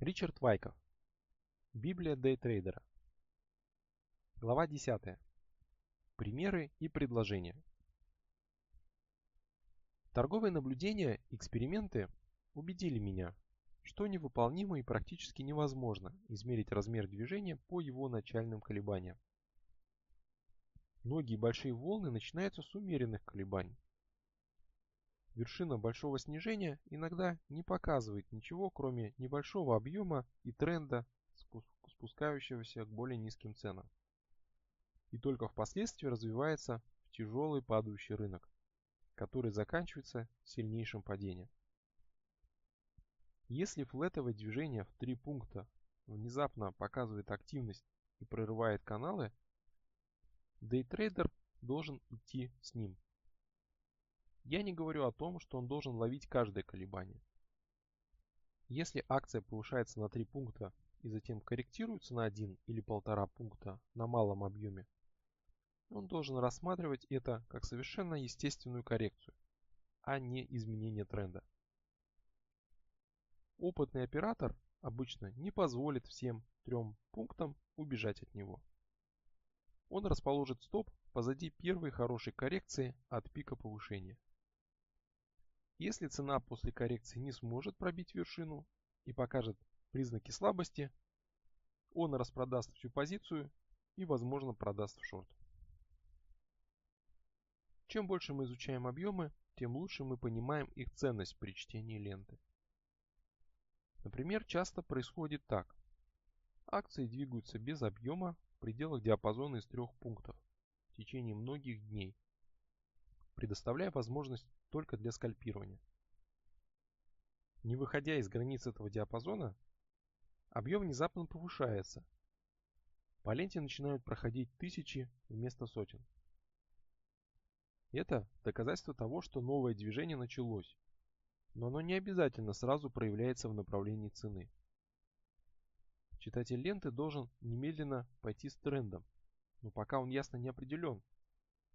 Ричард Вайков. Библия дейтрейдера. Глава 10. Примеры и предложения. Торговые наблюдения, эксперименты убедили меня, что невыполнимо и практически невозможно измерить размер движения по его начальным колебаниям. Многие большие волны начинаются с умеренных колебаний. Вершина большого снижения иногда не показывает ничего, кроме небольшого объема и тренда, спускающегося к более низким ценам. И только впоследствии развивается в тяжелый падающий рынок, который заканчивается сильнейшим падением. Если флетовое движение в три пункта внезапно показывает активность и прорывает каналы, дейтрейдер должен идти с ним. Я не говорю о том, что он должен ловить каждое колебание. Если акция повышается на 3 пункта и затем корректируется на 1 или 1,5 пункта на малом объеме, он должен рассматривать это как совершенно естественную коррекцию, а не изменение тренда. Опытный оператор обычно не позволит всем трем пунктам убежать от него. Он расположит стоп позади первой хорошей коррекции от пика повышения. Если цена после коррекции не сможет пробить вершину и покажет признаки слабости, он распродаст всю позицию и, возможно, продаст в шорт. Чем больше мы изучаем объемы, тем лучше мы понимаем их ценность при чтении ленты. Например, часто происходит так. Акции двигаются без объема в пределах диапазона из трех пунктов в течение многих дней, предоставляя возможность только для скальпирования. Не выходя из границ этого диапазона, объем внезапно повышается. По ленте начинают проходить тысячи вместо сотен. Это доказательство того, что новое движение началось, но оно не обязательно сразу проявляется в направлении цены. Читатель ленты должен немедленно пойти с трендом, но пока он ясно не определен,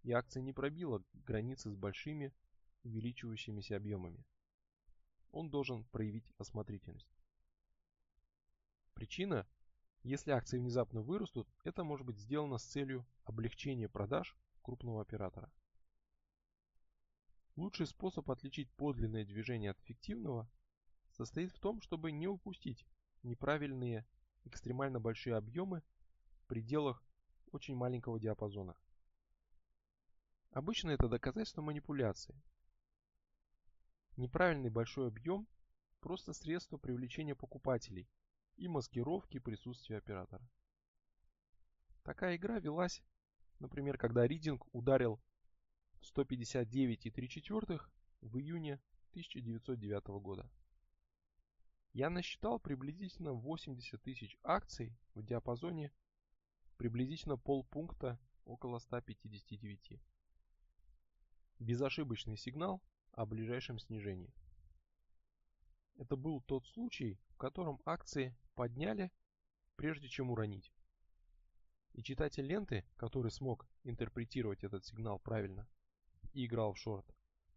и акция не пробила границы с большими увеличивающимися объемами. Он должен проявить осмотрительность. Причина, если акции внезапно вырастут, это может быть сделано с целью облегчения продаж крупного оператора. Лучший способ отличить подлинное движение от фиктивного состоит в том, чтобы не упустить неправильные экстремально большие объемы в пределах очень маленького диапазона. Обычно это доказательство манипуляции. Неправильный большой объем – просто средство привлечения покупателей и маскировки присутствия оператора. Такая игра велась, например, когда Ридинг ударил 159,3 в июне 1909 года. Я насчитал приблизительно 80 тысяч акций в диапазоне приблизительно полпункта около 159. Безошибочный сигнал о ближайшем снижении. Это был тот случай, в котором акции подняли, прежде чем уронить. И читатель ленты, который смог интерпретировать этот сигнал правильно, и играл в шорт,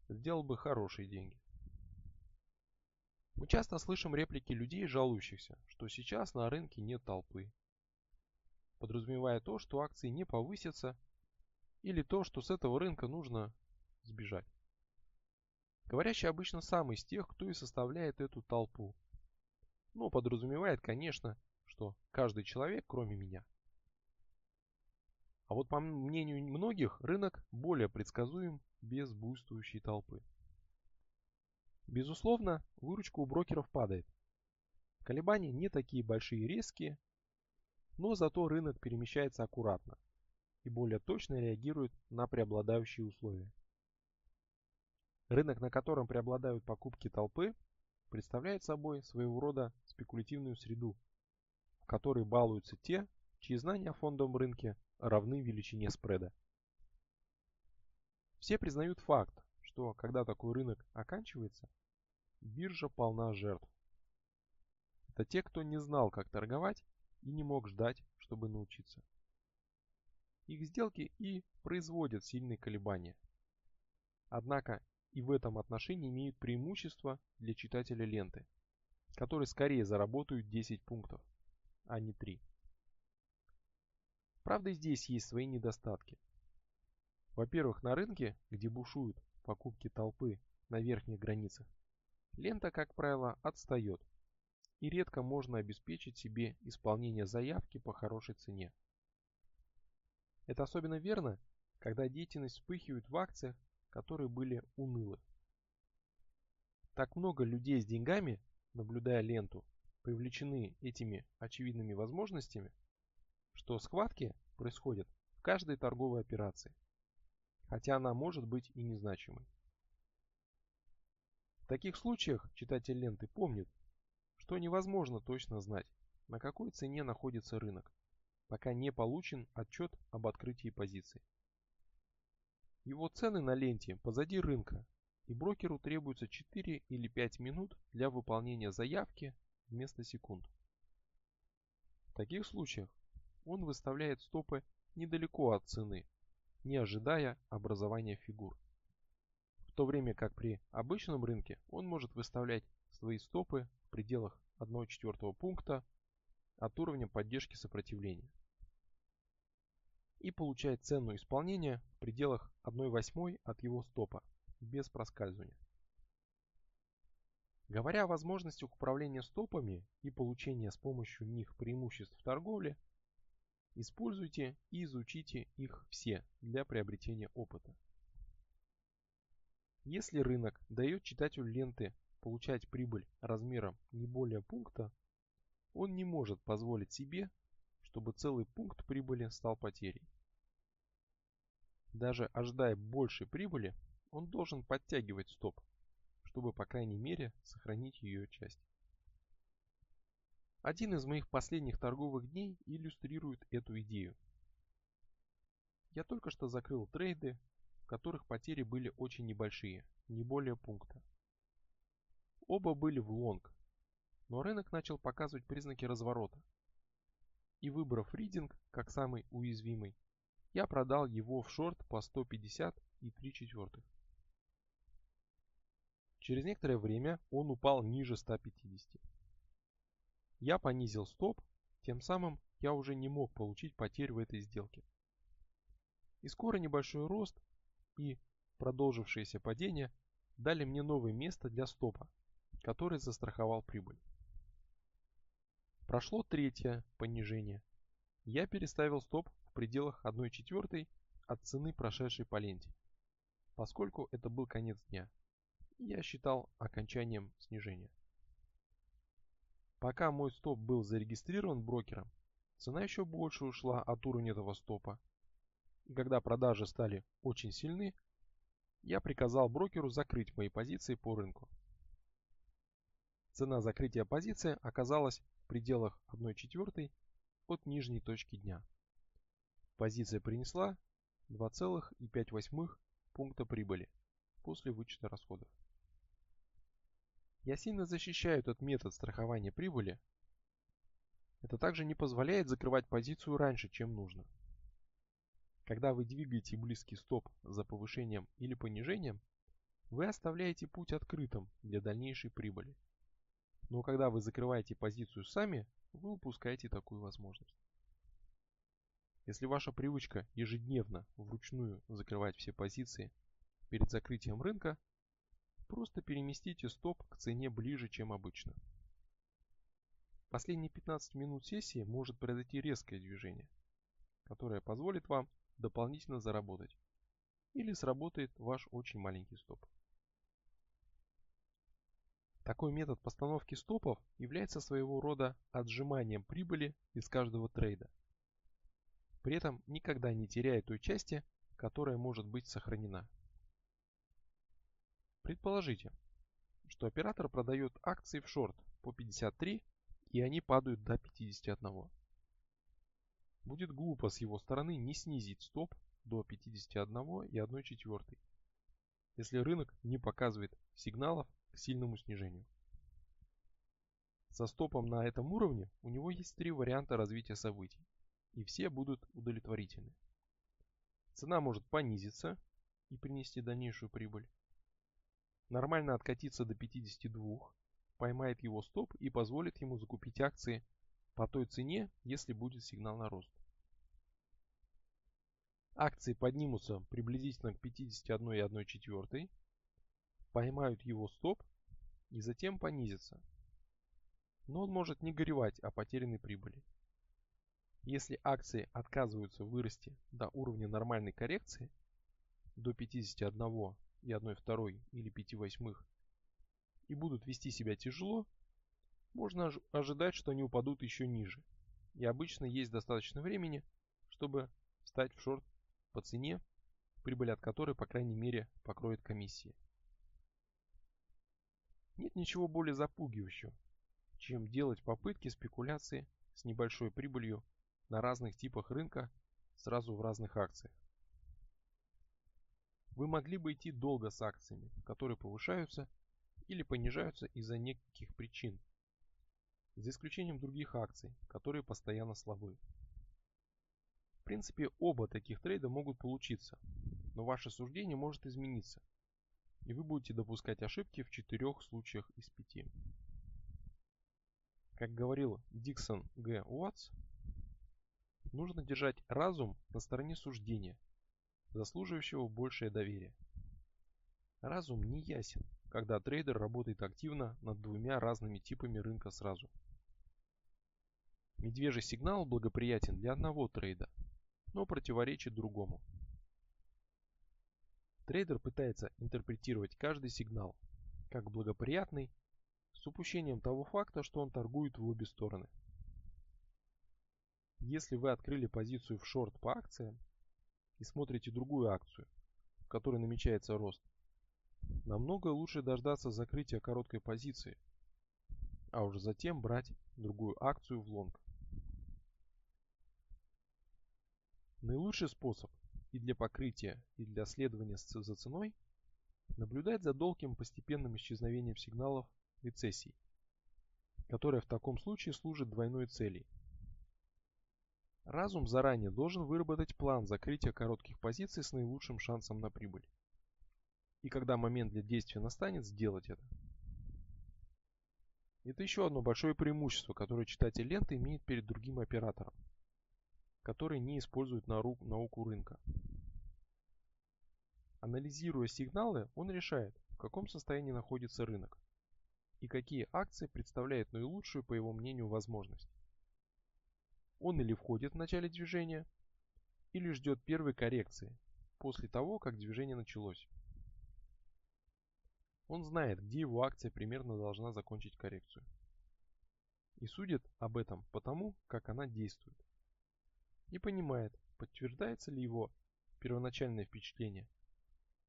сделал бы хорошие деньги. Мы часто слышим реплики людей, жалующихся, что сейчас на рынке нет толпы. Подразумевая то, что акции не повысятся, или то, что с этого рынка нужно сбежать. Говорящий обычно сам из тех, кто и составляет эту толпу. Но подразумевает, конечно, что каждый человек, кроме меня. А вот по мнению многих, рынок более предсказуем без буйствующей толпы. Безусловно, выручка у брокеров падает. Колебания не такие большие и резкие, но зато рынок перемещается аккуратно и более точно реагирует на преобладающие условия. Рынок, на котором преобладают покупки толпы, представляет собой своего рода спекулятивную среду, в которой балуются те, чьи знания о фондовом рынке равны величине спреда. Все признают факт, что когда такой рынок оканчивается, биржа полна жертв. Это те, кто не знал, как торговать и не мог ждать, чтобы научиться. Их сделки и производят сильные колебания. Однако и в этом отношении имеют преимущество для читателя ленты, которые скорее заработают 10 пунктов, а не 3. Правда, здесь есть свои недостатки. Во-первых, на рынке, где бушуют покупки толпы на верхних границах, лента, как правило, отстает, и редко можно обеспечить себе исполнение заявки по хорошей цене. Это особенно верно, когда деятельность вспыхивает в акциях, которые были унылы. Так много людей с деньгами, наблюдая ленту, привлечены этими очевидными возможностями, что схватки происходят в каждой торговой операции, хотя она может быть и незначимой. В таких случаях читатель ленты помнит, что невозможно точно знать, на какой цене находится рынок, пока не получен отчет об открытии позиций. Его цены на ленте позади рынка, и брокеру требуется 4 или 5 минут для выполнения заявки вместо секунд. В таких случаях он выставляет стопы недалеко от цены, не ожидая образования фигур. В то время как при обычном рынке он может выставлять свои стопы в пределах 1,4 пункта от уровня поддержки сопротивления и получает цену исполнения в пределах 1,8 от его стопа без проскальзывания. Говоря о возможностях управления стопами и получения с помощью них преимуществ в торговле, используйте и изучите их все для приобретения опыта. Если рынок дает читателю ленты получать прибыль размером не более пункта, он не может позволить себе, чтобы целый пункт прибыли стал потерей. Даже ожидая большей прибыли, он должен подтягивать стоп, чтобы по крайней мере сохранить ее часть. Один из моих последних торговых дней иллюстрирует эту идею. Я только что закрыл трейды, в которых потери были очень небольшие, не более пункта. Оба были в лонг, но рынок начал показывать признаки разворота. И выбрав ридинг как самый уязвимый, я продал его в шорт по 150 и 3 четвертых. Через некоторое время он упал ниже 150. Я понизил стоп, тем самым я уже не мог получить потерь в этой сделке. И скоро небольшой рост и продолжившееся падение дали мне новое место для стопа, который застраховал прибыль. Прошло третье понижение. Я переставил стоп в пределах 1 четвертой от цены прошедшей по ленте, поскольку это был конец дня я считал окончанием снижения. Пока мой стоп был зарегистрирован брокером, цена еще больше ушла от уровня этого стопа. И когда продажи стали очень сильны, я приказал брокеру закрыть мои позиции по рынку. Цена закрытия позиции оказалась в пределах 1 четвертой от нижней точки дня. Позиция принесла 2,5 пункта прибыли после вычета расходов. Я сильно защищаю этот метод страхования прибыли. Это также не позволяет закрывать позицию раньше, чем нужно. Когда вы двигаете близкий стоп за повышением или понижением, вы оставляете путь открытым для дальнейшей прибыли. Но когда вы закрываете позицию сами, вы упускаете такую возможность. Если ваша привычка ежедневно вручную закрывать все позиции перед закрытием рынка, Просто переместите стоп к цене ближе, чем обычно. Последние 15 минут сессии может произойти резкое движение, которое позволит вам дополнительно заработать. Или сработает ваш очень маленький стоп. Такой метод постановки стопов является своего рода отжиманием прибыли из каждого трейда. При этом никогда не теряя той части, которая может быть сохранена. Предположите, что оператор продает акции в шорт по 53 и они падают до 51. Будет глупо с его стороны не снизить стоп до 51 и 1 четвертой, если рынок не показывает сигналов к сильному снижению. Со стопом на этом уровне у него есть три варианта развития событий, и все будут удовлетворительны. Цена может понизиться и принести дальнейшую прибыль, нормально откатиться до 52 поймает его стоп и позволит ему закупить акции по той цене, если будет сигнал на рост. Акции поднимутся приблизительно к 51,1 поймают его стоп и затем понизятся. Но он может не горевать о потерянной прибыли. Если акции отказываются вырасти до уровня нормальной коррекции, до 51 и 1 второй или 5 восьмых, и будут вести себя тяжело, можно ожидать, что они упадут еще ниже. И обычно есть достаточно времени, чтобы встать в шорт по цене, прибыль от которой, по крайней мере, покроет комиссии. Нет ничего более запугивающего, чем делать попытки спекуляции с небольшой прибылью на разных типах рынка сразу в разных акциях. Вы могли бы идти долго с акциями, которые повышаются или понижаются из-за неких причин, за исключением других акций, которые постоянно слабы. В принципе, оба таких трейда могут получиться, но ваше суждение может измениться, и вы будете допускать ошибки в четырех случаях из пяти. Как говорил Диксон Г. Уотс, нужно держать разум на стороне суждения, заслуживающего большее доверие. Разум не ясен, когда трейдер работает активно над двумя разными типами рынка сразу. Медвежий сигнал благоприятен для одного трейда, но противоречит другому. Трейдер пытается интерпретировать каждый сигнал как благоприятный с упущением того факта, что он торгует в обе стороны. Если вы открыли позицию в шорт по акциям и смотрите другую акцию, в которой намечается рост, Намного лучше дождаться закрытия короткой позиции, а уже затем брать другую акцию в лонг. Наилучший способ и для покрытия, и для следования за ценой наблюдать за долгим постепенным исчезновением сигналов рецессий, которая в таком случае служит двойной цели. Разум заранее должен выработать план закрытия коротких позиций с наилучшим шансом на прибыль и когда момент для действия настанет, сделать это. Это еще одно большое преимущество, которое читатель ленты имеет перед другим оператором, который не использует науку рынка. Анализируя сигналы, он решает, в каком состоянии находится рынок и какие акции представляют наилучшую, по его мнению, возможность. Он или входит в начале движения, или ждет первой коррекции, после того, как движение началось. Он знает, где его акция примерно должна закончить коррекцию. И судит об этом потому, как она действует. И понимает, подтверждается ли его первоначальное впечатление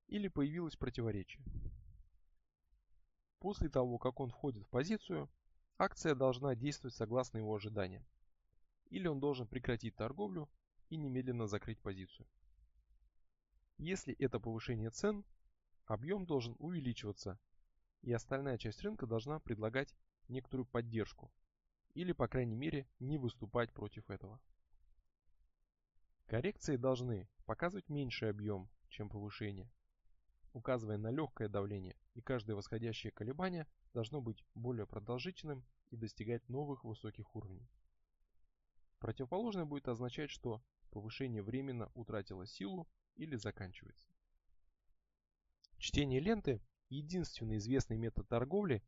или появилось противоречие. После того, как он входит в позицию, акция должна действовать согласно его ожиданиям. Или он должен прекратить торговлю и немедленно закрыть позицию. Если это повышение цен, Объем должен увеличиваться, и остальная часть рынка должна предлагать некоторую поддержку, или по крайней мере не выступать против этого. Коррекции должны показывать меньший объем, чем повышение, указывая на легкое давление, и каждое восходящее колебание должно быть более продолжительным и достигать новых высоких уровней. Противоположное будет означать, что повышение временно утратило силу или заканчивается. Чтение ленты – единственный известный метод торговли,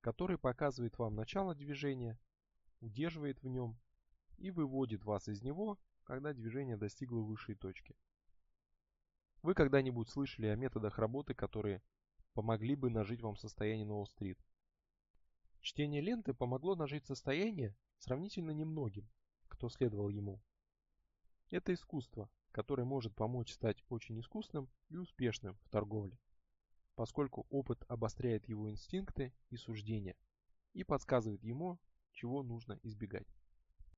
который показывает вам начало движения, удерживает в нем и выводит вас из него, когда движение достигло высшей точки. Вы когда-нибудь слышали о методах работы, которые помогли бы нажить вам состояние на Уолл-стрит? Чтение ленты помогло нажить состояние сравнительно немногим, кто следовал ему. Это искусство, которое может помочь стать очень искусным и успешным в торговле поскольку опыт обостряет его инстинкты и суждения и подсказывает ему, чего нужно избегать.